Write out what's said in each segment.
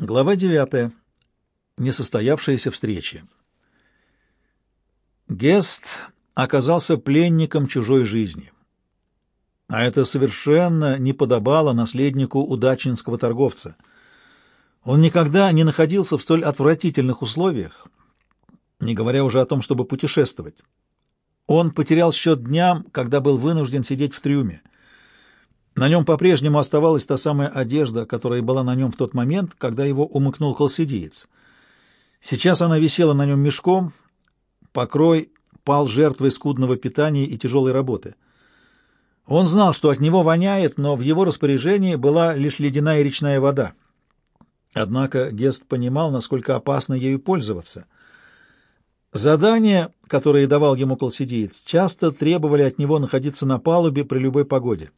Глава 9. Несостоявшаяся встреча. Гест оказался пленником чужой жизни. А это совершенно не подобало наследнику удачинского торговца. Он никогда не находился в столь отвратительных условиях, не говоря уже о том, чтобы путешествовать. Он потерял счет дням, когда был вынужден сидеть в трюме. На нем по-прежнему оставалась та самая одежда, которая была на нем в тот момент, когда его умыкнул холсидиец. Сейчас она висела на нем мешком, покрой пал жертвой скудного питания и тяжелой работы. Он знал, что от него воняет, но в его распоряжении была лишь ледяная речная вода. Однако Гест понимал, насколько опасно ею пользоваться. Задания, которые давал ему колсидиец, часто требовали от него находиться на палубе при любой погоде.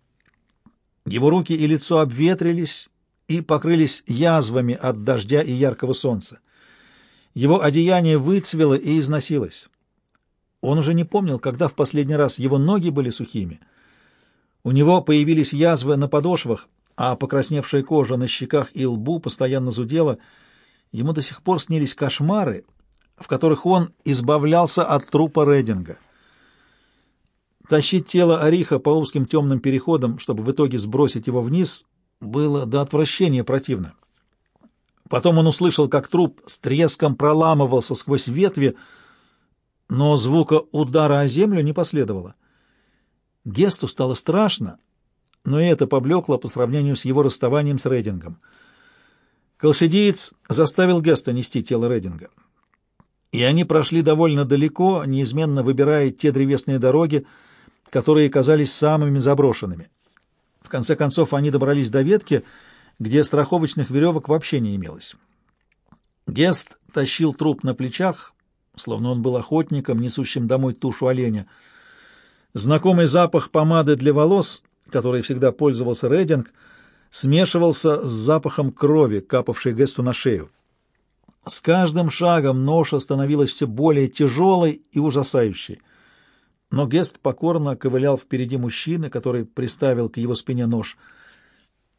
Его руки и лицо обветрились и покрылись язвами от дождя и яркого солнца. Его одеяние выцвело и износилось. Он уже не помнил, когда в последний раз его ноги были сухими. У него появились язвы на подошвах, а покрасневшая кожа на щеках и лбу постоянно зудела. Ему до сих пор снились кошмары, в которых он избавлялся от трупа Рединга. Тащить тело Ариха по узким темным переходам, чтобы в итоге сбросить его вниз, было до отвращения противно. Потом он услышал, как труп с треском проламывался сквозь ветви, но звука удара о землю не последовало. Гесту стало страшно, но и это поблекло по сравнению с его расставанием с Рейдингом. Колсидиец заставил Геста нести тело Рейдинга. И они прошли довольно далеко, неизменно выбирая те древесные дороги, которые казались самыми заброшенными. В конце концов, они добрались до ветки, где страховочных веревок вообще не имелось. Гест тащил труп на плечах, словно он был охотником, несущим домой тушу оленя. Знакомый запах помады для волос, который всегда пользовался Рейдинг, смешивался с запахом крови, капавшей Гесту на шею. С каждым шагом ноша становилась все более тяжелой и ужасающей — но Гест покорно ковылял впереди мужчины, который приставил к его спине нож.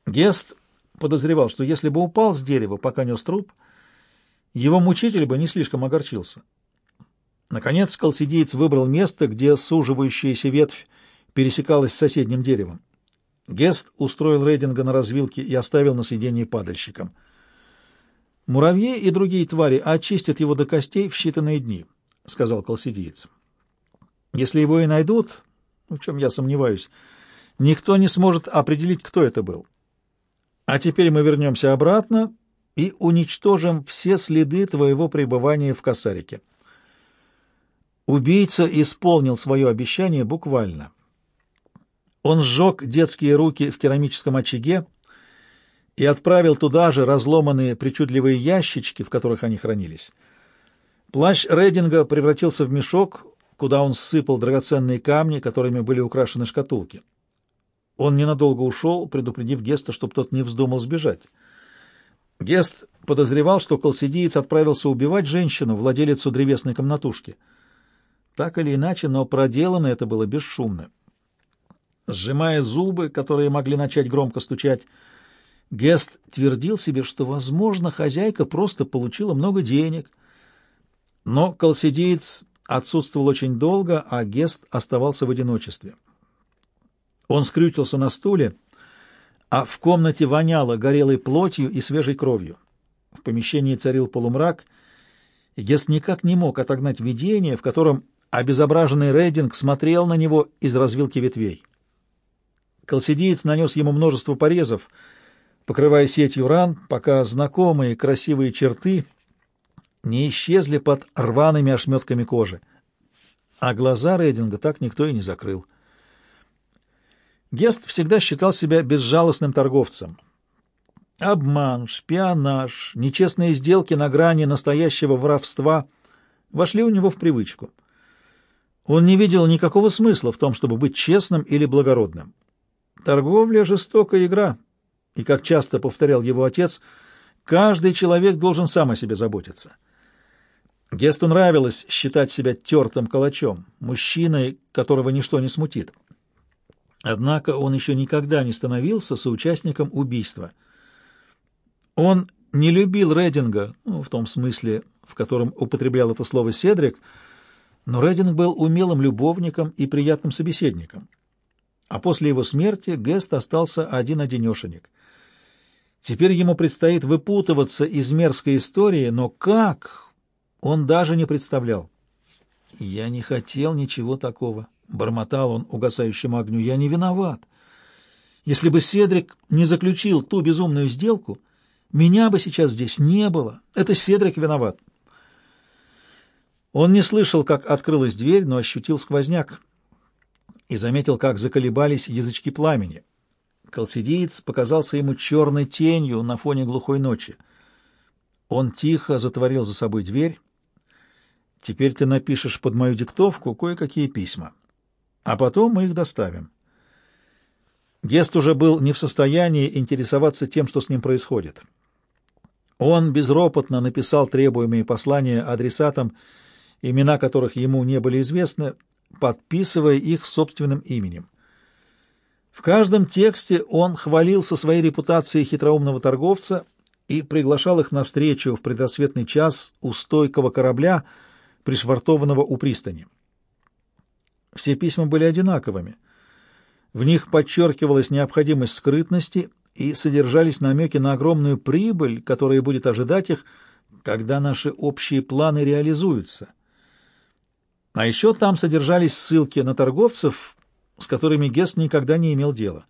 Гест подозревал, что если бы упал с дерева, пока нес труп, его мучитель бы не слишком огорчился. Наконец колсидеец выбрал место, где суживающаяся ветвь пересекалась с соседним деревом. Гест устроил рейдинга на развилке и оставил на сиденье падальщиком. «Муравьи и другие твари очистят его до костей в считанные дни», — сказал колсидеец. Если его и найдут, в чем я сомневаюсь, никто не сможет определить, кто это был. А теперь мы вернемся обратно и уничтожим все следы твоего пребывания в Косарике. Убийца исполнил свое обещание буквально. Он сжег детские руки в керамическом очаге и отправил туда же разломанные причудливые ящички, в которых они хранились. Плащ Рейдинга превратился в мешок, куда он сыпал драгоценные камни, которыми были украшены шкатулки. Он ненадолго ушел, предупредив Геста, чтобы тот не вздумал сбежать. Гест подозревал, что колсидиец отправился убивать женщину, владелицу древесной комнатушки. Так или иначе, но проделано это было бесшумно. Сжимая зубы, которые могли начать громко стучать, Гест твердил себе, что, возможно, хозяйка просто получила много денег. Но колсидиец отсутствовал очень долго, а Гест оставался в одиночестве. Он скрютился на стуле, а в комнате воняло горелой плотью и свежей кровью. В помещении царил полумрак, и Гест никак не мог отогнать видение, в котором обезображенный Рейдинг смотрел на него из развилки ветвей. Колсидиец нанес ему множество порезов, покрывая сетью ран, пока знакомые красивые черты — не исчезли под рваными ошметками кожи. А глаза Рейдинга так никто и не закрыл. Гест всегда считал себя безжалостным торговцем. Обман, шпионаж, нечестные сделки на грани настоящего воровства вошли у него в привычку. Он не видел никакого смысла в том, чтобы быть честным или благородным. Торговля — жестокая игра, и, как часто повторял его отец, каждый человек должен сам о себе заботиться. Гесту нравилось считать себя тертым калачом, мужчиной, которого ничто не смутит. Однако он еще никогда не становился соучастником убийства. Он не любил Рединга, ну, в том смысле, в котором употреблял это слово Седрик, но Рединг был умелым любовником и приятным собеседником. А после его смерти Гест остался один-одинешенек. Теперь ему предстоит выпутываться из мерзкой истории, но как, он даже не представлял. «Я не хотел ничего такого», — бормотал он угасающему огню, — «я не виноват. Если бы Седрик не заключил ту безумную сделку, меня бы сейчас здесь не было. Это Седрик виноват». Он не слышал, как открылась дверь, но ощутил сквозняк и заметил, как заколебались язычки пламени. Колсидиец показался ему черной тенью на фоне глухой ночи. Он тихо затворил за собой дверь. «Теперь ты напишешь под мою диктовку кое-какие письма, а потом мы их доставим». Гест уже был не в состоянии интересоваться тем, что с ним происходит. Он безропотно написал требуемые послания адресатам, имена которых ему не были известны, подписывая их собственным именем. В каждом тексте он хвалился своей репутацией хитроумного торговца и приглашал их на встречу в предрассветный час у стойкого корабля, пришвартованного у пристани. Все письма были одинаковыми. В них подчеркивалась необходимость скрытности и содержались намеки на огромную прибыль, которая будет ожидать их, когда наши общие планы реализуются. А еще там содержались ссылки на торговцев, с которыми Гест никогда не имел дела.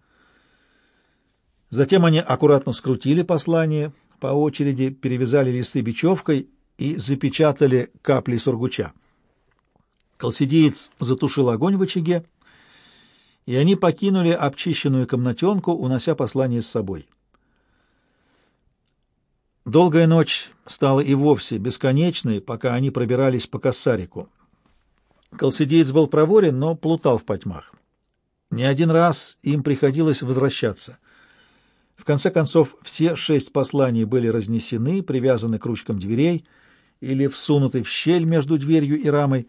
Затем они аккуратно скрутили послание, по очереди перевязали листы бечевкой и запечатали капли сургуча. Колсидеец затушил огонь в очаге, и они покинули обчищенную комнатенку, унося послание с собой. Долгая ночь стала и вовсе бесконечной, пока они пробирались по Кассарику. Колсидеец был проворен, но плутал в потьмах. Не один раз им приходилось возвращаться. В конце концов, все шесть посланий были разнесены, привязаны к ручкам дверей или всунуты в щель между дверью и рамой.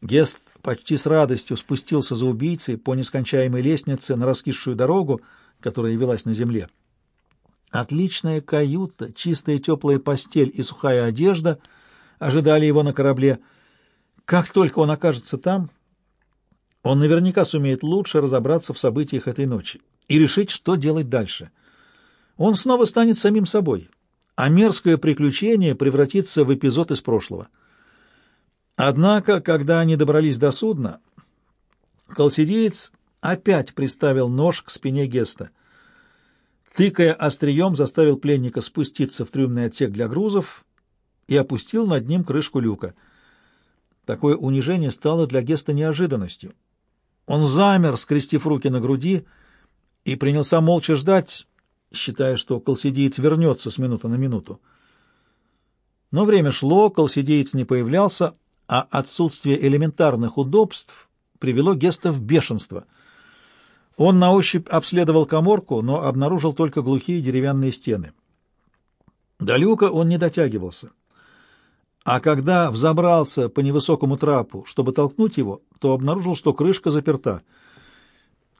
Гест почти с радостью спустился за убийцей по нескончаемой лестнице на раскисшую дорогу, которая велась на земле. Отличная каюта, чистая теплая постель и сухая одежда ожидали его на корабле — как только он окажется там, он наверняка сумеет лучше разобраться в событиях этой ночи и решить, что делать дальше. Он снова станет самим собой, а мерзкое приключение превратится в эпизод из прошлого. Однако, когда они добрались до судна, колсидеец опять приставил нож к спине Геста. Тыкая острием, заставил пленника спуститься в трюмный отсек для грузов и опустил над ним крышку люка — Такое унижение стало для Геста неожиданностью. Он замер, скрестив руки на груди, и принялся молча ждать, считая, что колсидеец вернется с минуты на минуту. Но время шло, колсидеец не появлялся, а отсутствие элементарных удобств привело Геста в бешенство. Он на ощупь обследовал коморку, но обнаружил только глухие деревянные стены. До люка он не дотягивался. А когда взобрался по невысокому трапу, чтобы толкнуть его, то обнаружил, что крышка заперта.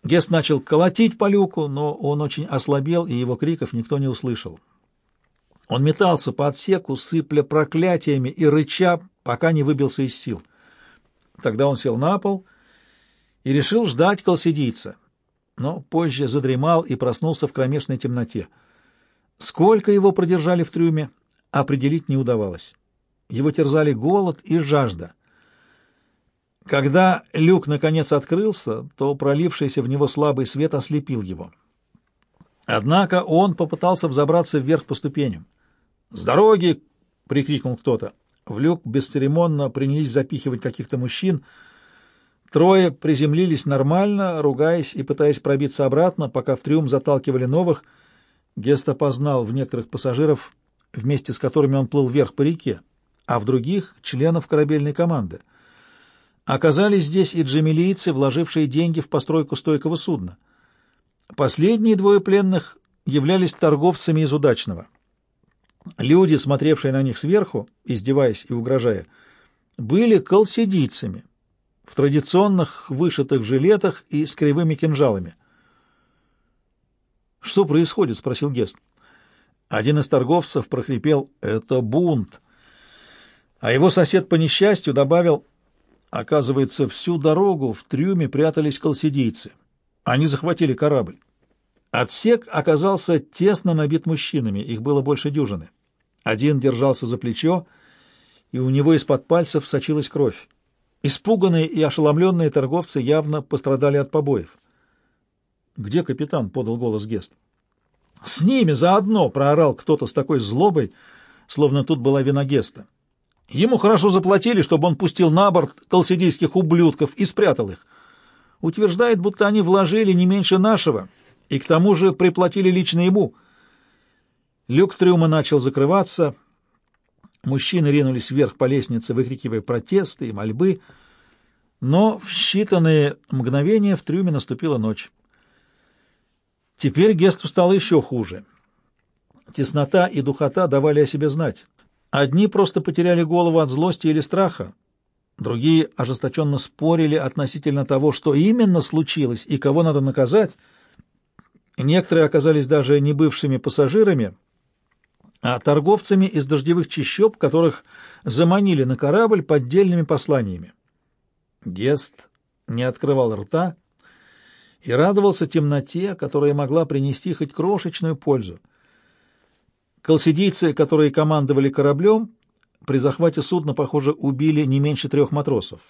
Гест начал колотить по люку, но он очень ослабел, и его криков никто не услышал. Он метался по отсеку, сыпля проклятиями и рыча, пока не выбился из сил. Тогда он сел на пол и решил ждать колсидийца, но позже задремал и проснулся в кромешной темноте. Сколько его продержали в трюме, определить не удавалось. Его терзали голод и жажда. Когда люк наконец открылся, то пролившийся в него слабый свет ослепил его. Однако он попытался взобраться вверх по ступеням. «С дороги!» — прикрикнул кто-то. В люк бесцеремонно принялись запихивать каких-то мужчин. Трое приземлились нормально, ругаясь и пытаясь пробиться обратно, пока в трюм заталкивали новых. Гест опознал в некоторых пассажиров, вместе с которыми он плыл вверх по реке а в других — членов корабельной команды. Оказались здесь и джемилийцы, вложившие деньги в постройку стойкого судна. Последние двое пленных являлись торговцами из удачного. Люди, смотревшие на них сверху, издеваясь и угрожая, были колсидийцами в традиционных вышитых жилетах и с кривыми кинжалами. «Что происходит?» — спросил Гест. Один из торговцев прохрипел «Это бунт!», а его сосед по несчастью добавил Оказывается, всю дорогу в трюме прятались колсидийцы. Они захватили корабль. Отсек оказался тесно набит мужчинами, их было больше дюжины. Один держался за плечо, и у него из-под пальцев сочилась кровь. Испуганные и ошеломленные торговцы явно пострадали от побоев. «Где капитан?» — подал голос Гест. «С ними заодно!» — проорал кто-то с такой злобой, словно тут была вина Геста. Ему хорошо заплатили, чтобы он пустил на борт колсидийских ублюдков и спрятал их. Утверждает, будто они вложили не меньше нашего, и к тому же приплатили лично ему. Люк трюма начал закрываться. Мужчины ринулись вверх по лестнице, выкрикивая протесты и мольбы. Но в считанные мгновения в трюме наступила ночь. Теперь Гесту стало еще хуже. Теснота и духота давали о себе знать. Одни просто потеряли голову от злости или страха, другие ожесточенно спорили относительно того, что именно случилось и кого надо наказать. Некоторые оказались даже не бывшими пассажирами, а торговцами из дождевых чащоб, которых заманили на корабль поддельными посланиями. Гест не открывал рта и радовался темноте, которая могла принести хоть крошечную пользу. Колсидийцы, которые командовали кораблем, при захвате судна, похоже, убили не меньше трех матросов.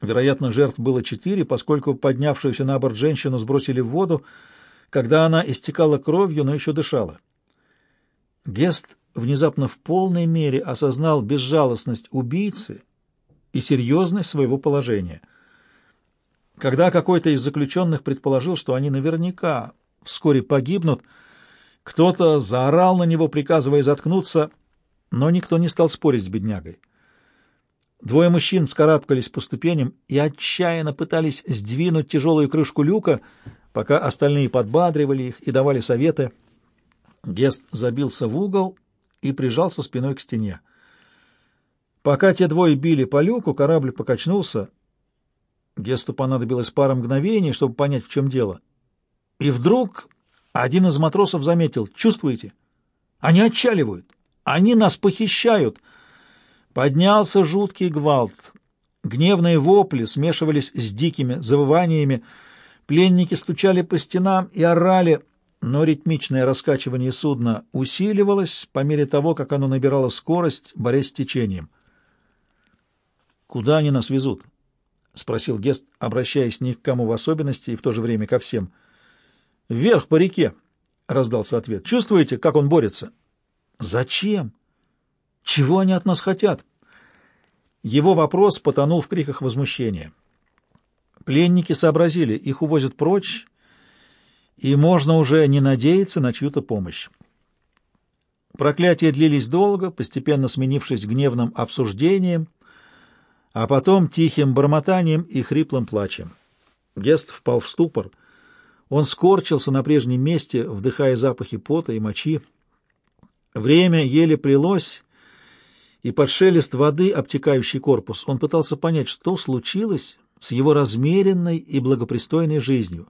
Вероятно, жертв было четыре, поскольку поднявшуюся на борт женщину сбросили в воду, когда она истекала кровью, но еще дышала. Гест внезапно в полной мере осознал безжалостность убийцы и серьезность своего положения. Когда какой-то из заключенных предположил, что они наверняка вскоре погибнут, кто-то заорал на него, приказывая заткнуться, но никто не стал спорить с беднягой. Двое мужчин скарабкались по ступеням и отчаянно пытались сдвинуть тяжелую крышку люка, пока остальные подбадривали их и давали советы. Гест забился в угол и прижался спиной к стене. Пока те двое били по люку, корабль покачнулся. Гесту понадобилось пара мгновений, чтобы понять, в чем дело. И вдруг один из матросов заметил, чувствуете? Они отчаливают, они нас похищают. Поднялся жуткий гвалт. Гневные вопли смешивались с дикими завываниями. Пленники стучали по стенам и орали, но ритмичное раскачивание судна усиливалось по мере того, как оно набирало скорость, борясь с течением. «Куда они нас везут?» — спросил Гест, обращаясь ни к кому в особенности и в то же время ко всем — «Вверх по реке», — раздался ответ. «Чувствуете, как он борется?» «Зачем? Чего они от нас хотят?» Его вопрос потонул в криках возмущения. Пленники сообразили, их увозят прочь, и можно уже не надеяться на чью-то помощь. Проклятия длились долго, постепенно сменившись гневным обсуждением, а потом тихим бормотанием и хриплым плачем. Гест впал в ступор — он скорчился на прежнем месте, вдыхая запахи пота и мочи. Время еле плелось, и под шелест воды, обтекающий корпус, он пытался понять, что случилось с его размеренной и благопристойной жизнью.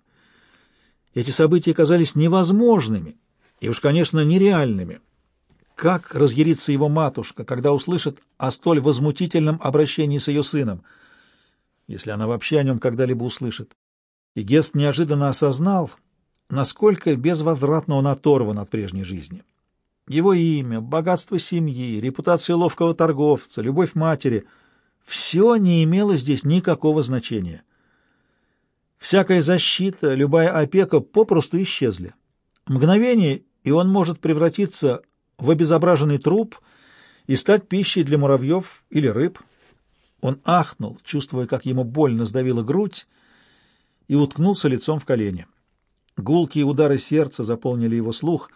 Эти события казались невозможными и уж, конечно, нереальными. Как разъярится его матушка, когда услышит о столь возмутительном обращении с ее сыном, если она вообще о нем когда-либо услышит? И Гест неожиданно осознал, насколько безвозвратно он оторван от прежней жизни. Его имя, богатство семьи, репутация ловкого торговца, любовь матери — все не имело здесь никакого значения. Всякая защита, любая опека попросту исчезли. Мгновение, и он может превратиться в обезображенный труп и стать пищей для муравьев или рыб. Он ахнул, чувствуя, как ему больно сдавила грудь, и уткнулся лицом в колени. Гулкие удары сердца заполнили его слух.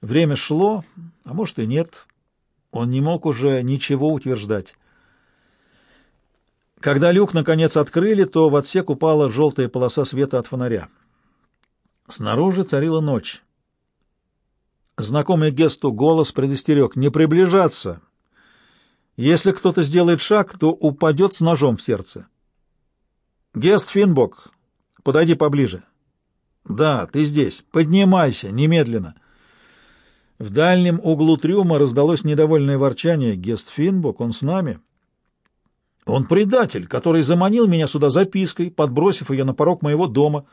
Время шло, а может и нет. Он не мог уже ничего утверждать. Когда люк наконец открыли, то в отсек упала желтая полоса света от фонаря. Снаружи царила ночь. Знакомый Гесту голос предостерег «Не приближаться!» Если кто-то сделает шаг, то упадет с ножом в сердце. «Гест Финбок, Подойди поближе. Да, ты здесь. Поднимайся, немедленно. В дальнем углу трюма раздалось недовольное ворчание. «Гест Финбок, он с нами?» «Он предатель, который заманил меня сюда запиской, подбросив ее на порог моего дома.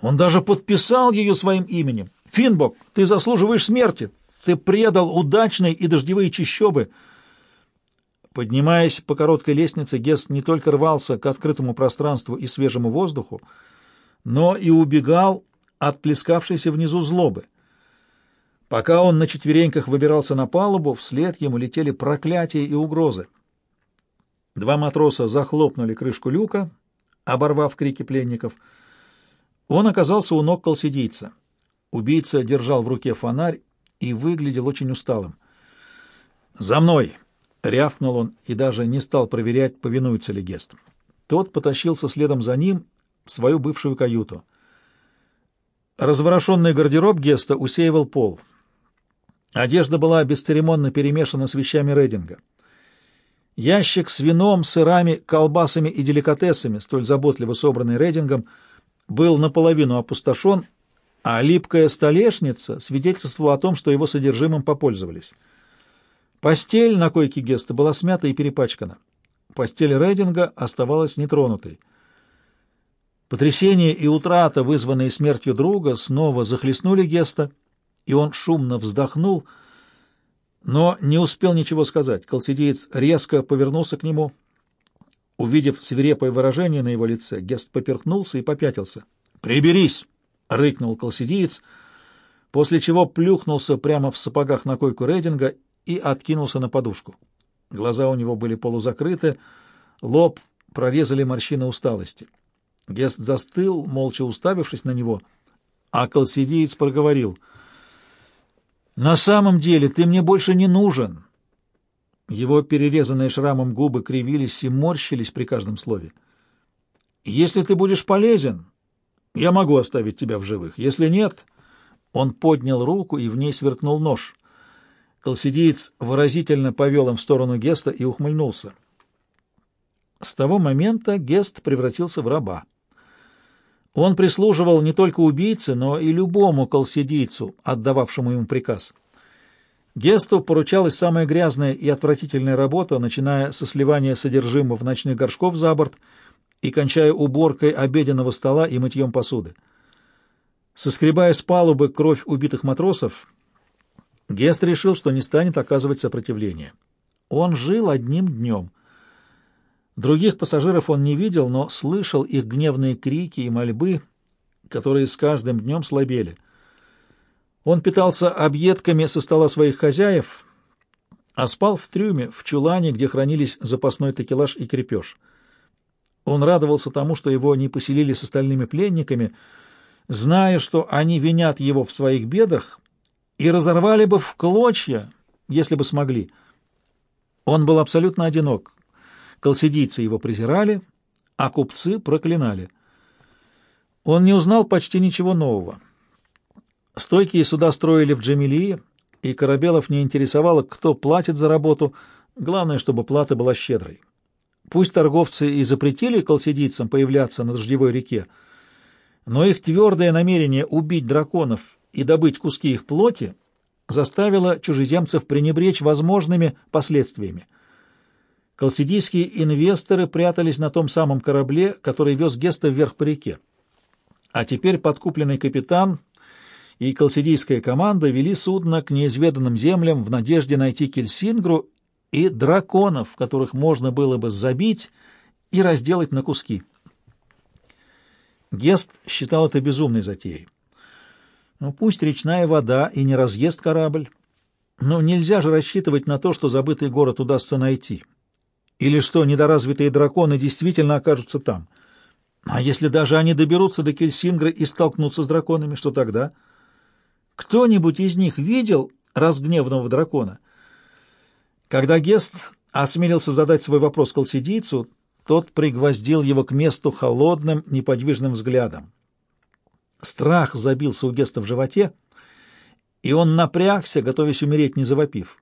Он даже подписал ее своим именем. Финбок, ты заслуживаешь смерти. Ты предал удачные и дождевые чащобы». Поднимаясь по короткой лестнице, Гест не только рвался к открытому пространству и свежему воздуху, но и убегал от плескавшейся внизу злобы. Пока он на четвереньках выбирался на палубу, вслед ему летели проклятия и угрозы. Два матроса захлопнули крышку люка, оборвав крики пленников. Он оказался у ног колсидийца. Убийца держал в руке фонарь и выглядел очень усталым. «За мной!» — рявкнул он и даже не стал проверять, повинуется ли Гест. Тот потащился следом за ним в свою бывшую каюту. Разворошенный гардероб Геста усеивал пол — Одежда была бесцеремонно перемешана с вещами Рейдинга. Ящик с вином, сырами, колбасами и деликатесами, столь заботливо собранный Рейдингом, был наполовину опустошен, а липкая столешница свидетельствовала о том, что его содержимым попользовались. Постель на койке Геста была смята и перепачкана. Постель Рейдинга оставалась нетронутой. Потрясение и утрата, вызванные смертью друга, снова захлестнули Геста, и он шумно вздохнул, но не успел ничего сказать. Колсидеец резко повернулся к нему. Увидев свирепое выражение на его лице, Гест поперхнулся и попятился. «Приберись!» — рыкнул колсидеец, после чего плюхнулся прямо в сапогах на койку Рейдинга и откинулся на подушку. Глаза у него были полузакрыты, лоб прорезали морщины усталости. Гест застыл, молча уставившись на него, а колсидеец проговорил — на самом деле ты мне больше не нужен. Его перерезанные шрамом губы кривились и морщились при каждом слове. Если ты будешь полезен, я могу оставить тебя в живых. Если нет, он поднял руку, и в ней сверкнул нож. Колсидиец выразительно повел им в сторону Геста и ухмыльнулся. С того момента Гест превратился в раба. Он прислуживал не только убийце, но и любому колсидийцу, отдававшему ему приказ. Гесту поручалась самая грязная и отвратительная работа, начиная со сливания содержимого ночных горшков за борт и кончая уборкой обеденного стола и мытьем посуды. Соскребая с палубы кровь убитых матросов, Гест решил, что не станет оказывать сопротивление. Он жил одним днем — Других пассажиров он не видел, но слышал их гневные крики и мольбы, которые с каждым днем слабели. Он питался объедками со стола своих хозяев, а спал в трюме, в чулане, где хранились запасной такелаж и крепеж. Он радовался тому, что его не поселили с остальными пленниками, зная, что они винят его в своих бедах и разорвали бы в клочья, если бы смогли. Он был абсолютно одинок, Колсидийцы его презирали, а купцы проклинали. Он не узнал почти ничего нового. Стойкие суда строили в Джамилии, и Корабелов не интересовало, кто платит за работу, главное, чтобы плата была щедрой. Пусть торговцы и запретили колсидийцам появляться на дождевой реке, но их твердое намерение убить драконов и добыть куски их плоти заставило чужеземцев пренебречь возможными последствиями — Колсидийские инвесторы прятались на том самом корабле, который вез Геста вверх по реке. А теперь подкупленный капитан и колсидийская команда вели судно к неизведанным землям в надежде найти Кельсингру и драконов, которых можно было бы забить и разделать на куски. Гест считал это безумной затеей. Ну, пусть речная вода и не разъест корабль, но нельзя же рассчитывать на то, что забытый город удастся найти. Или что, недоразвитые драконы действительно окажутся там? А если даже они доберутся до Кельсингра и столкнутся с драконами, что тогда? Кто-нибудь из них видел разгневанного дракона? Когда Гест осмелился задать свой вопрос колсидийцу, тот пригвоздил его к месту холодным, неподвижным взглядом. Страх забился у Геста в животе, и он напрягся, готовясь умереть, не завопив.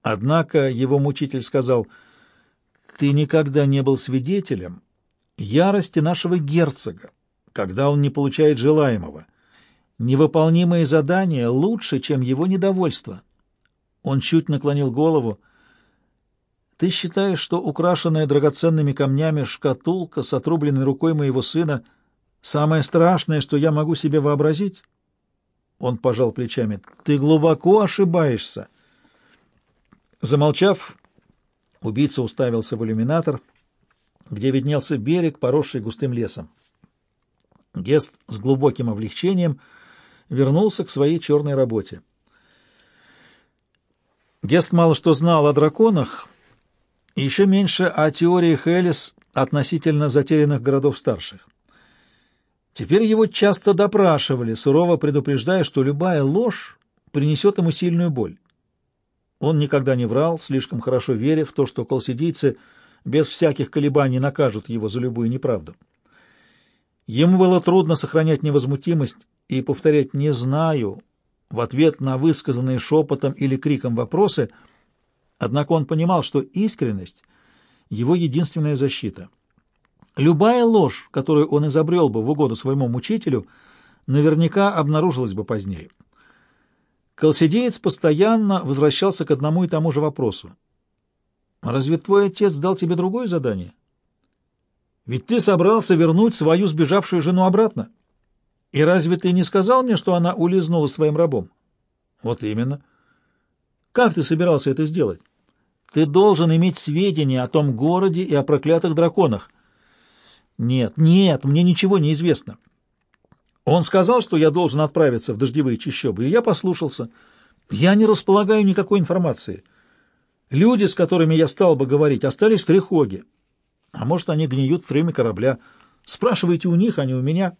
Однако его мучитель сказал — ты никогда не был свидетелем ярости нашего герцога, когда он не получает желаемого. Невыполнимые задания лучше, чем его недовольство. Он чуть наклонил голову. Ты считаешь, что украшенная драгоценными камнями шкатулка с отрубленной рукой моего сына самое страшное, что я могу себе вообразить? Он пожал плечами. Ты глубоко ошибаешься. Замолчав, убийца уставился в иллюминатор, где виднелся берег, поросший густым лесом. Гест с глубоким облегчением вернулся к своей черной работе. Гест мало что знал о драконах, и еще меньше о теориях Элис относительно затерянных городов старших. Теперь его часто допрашивали, сурово предупреждая, что любая ложь принесет ему сильную боль. Он никогда не врал, слишком хорошо веря в то, что колсидийцы без всяких колебаний накажут его за любую неправду. Ему было трудно сохранять невозмутимость и повторять «не знаю» в ответ на высказанные шепотом или криком вопросы, однако он понимал, что искренность — его единственная защита — Любая ложь, которую он изобрел бы в угоду своему мучителю, наверняка обнаружилась бы позднее. Колсидеец постоянно возвращался к одному и тому же вопросу. «Разве твой отец дал тебе другое задание? Ведь ты собрался вернуть свою сбежавшую жену обратно. И разве ты не сказал мне, что она улизнула своим рабом?» «Вот именно. Как ты собирался это сделать? Ты должен иметь сведения о том городе и о проклятых драконах». Нет, нет, мне ничего не известно. Он сказал, что я должен отправиться в дождевые чащобы, и я послушался. Я не располагаю никакой информации. Люди, с которыми я стал бы говорить, остались в Трехоге. А может, они гниют в трюме корабля. Спрашивайте у них, а не у меня.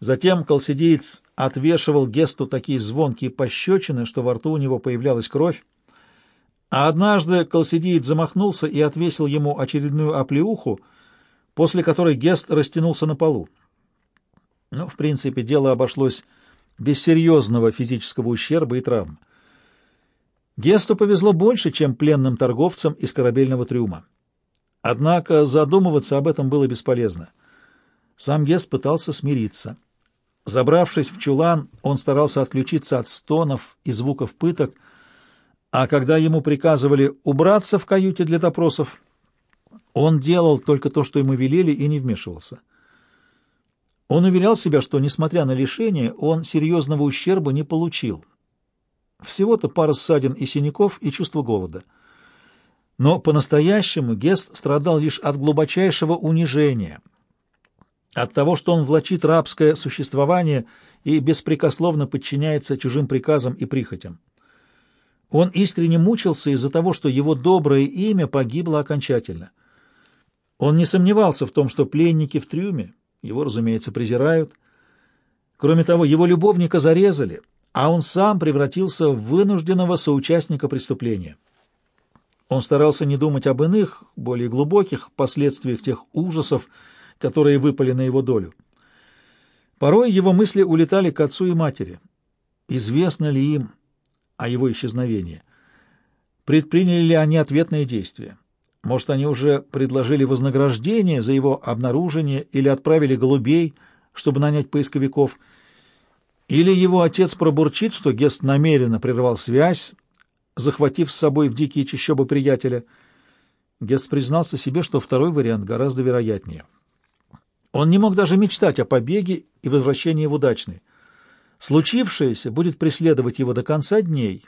Затем колсидеец отвешивал Гесту такие звонкие пощечины, что во рту у него появлялась кровь. А однажды колсидеец замахнулся и отвесил ему очередную оплеуху, после которой Гест растянулся на полу. Но, в принципе, дело обошлось без серьезного физического ущерба и травм. Гесту повезло больше, чем пленным торговцам из корабельного трюма. Однако задумываться об этом было бесполезно. Сам Гест пытался смириться. Забравшись в чулан, он старался отключиться от стонов и звуков пыток, а когда ему приказывали убраться в каюте для допросов, он делал только то, что ему велели, и не вмешивался. Он уверял себя, что, несмотря на лишение, он серьезного ущерба не получил. Всего-то пара ссадин и синяков и чувство голода. Но по-настоящему Гест страдал лишь от глубочайшего унижения, от того, что он влачит рабское существование и беспрекословно подчиняется чужим приказам и прихотям. Он искренне мучился из-за того, что его доброе имя погибло окончательно — он не сомневался в том, что пленники в трюме его, разумеется, презирают. Кроме того, его любовника зарезали, а он сам превратился в вынужденного соучастника преступления. Он старался не думать об иных, более глубоких последствиях тех ужасов, которые выпали на его долю. Порой его мысли улетали к отцу и матери. Известно ли им о его исчезновении? Предприняли ли они ответные действия? Может, они уже предложили вознаграждение за его обнаружение или отправили голубей, чтобы нанять поисковиков. Или его отец пробурчит, что Гест намеренно прервал связь, захватив с собой в дикие чащобы приятеля. Гест признался себе, что второй вариант гораздо вероятнее. Он не мог даже мечтать о побеге и возвращении в удачный. Случившееся будет преследовать его до конца дней,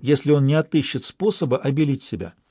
если он не отыщет способа обелить себя —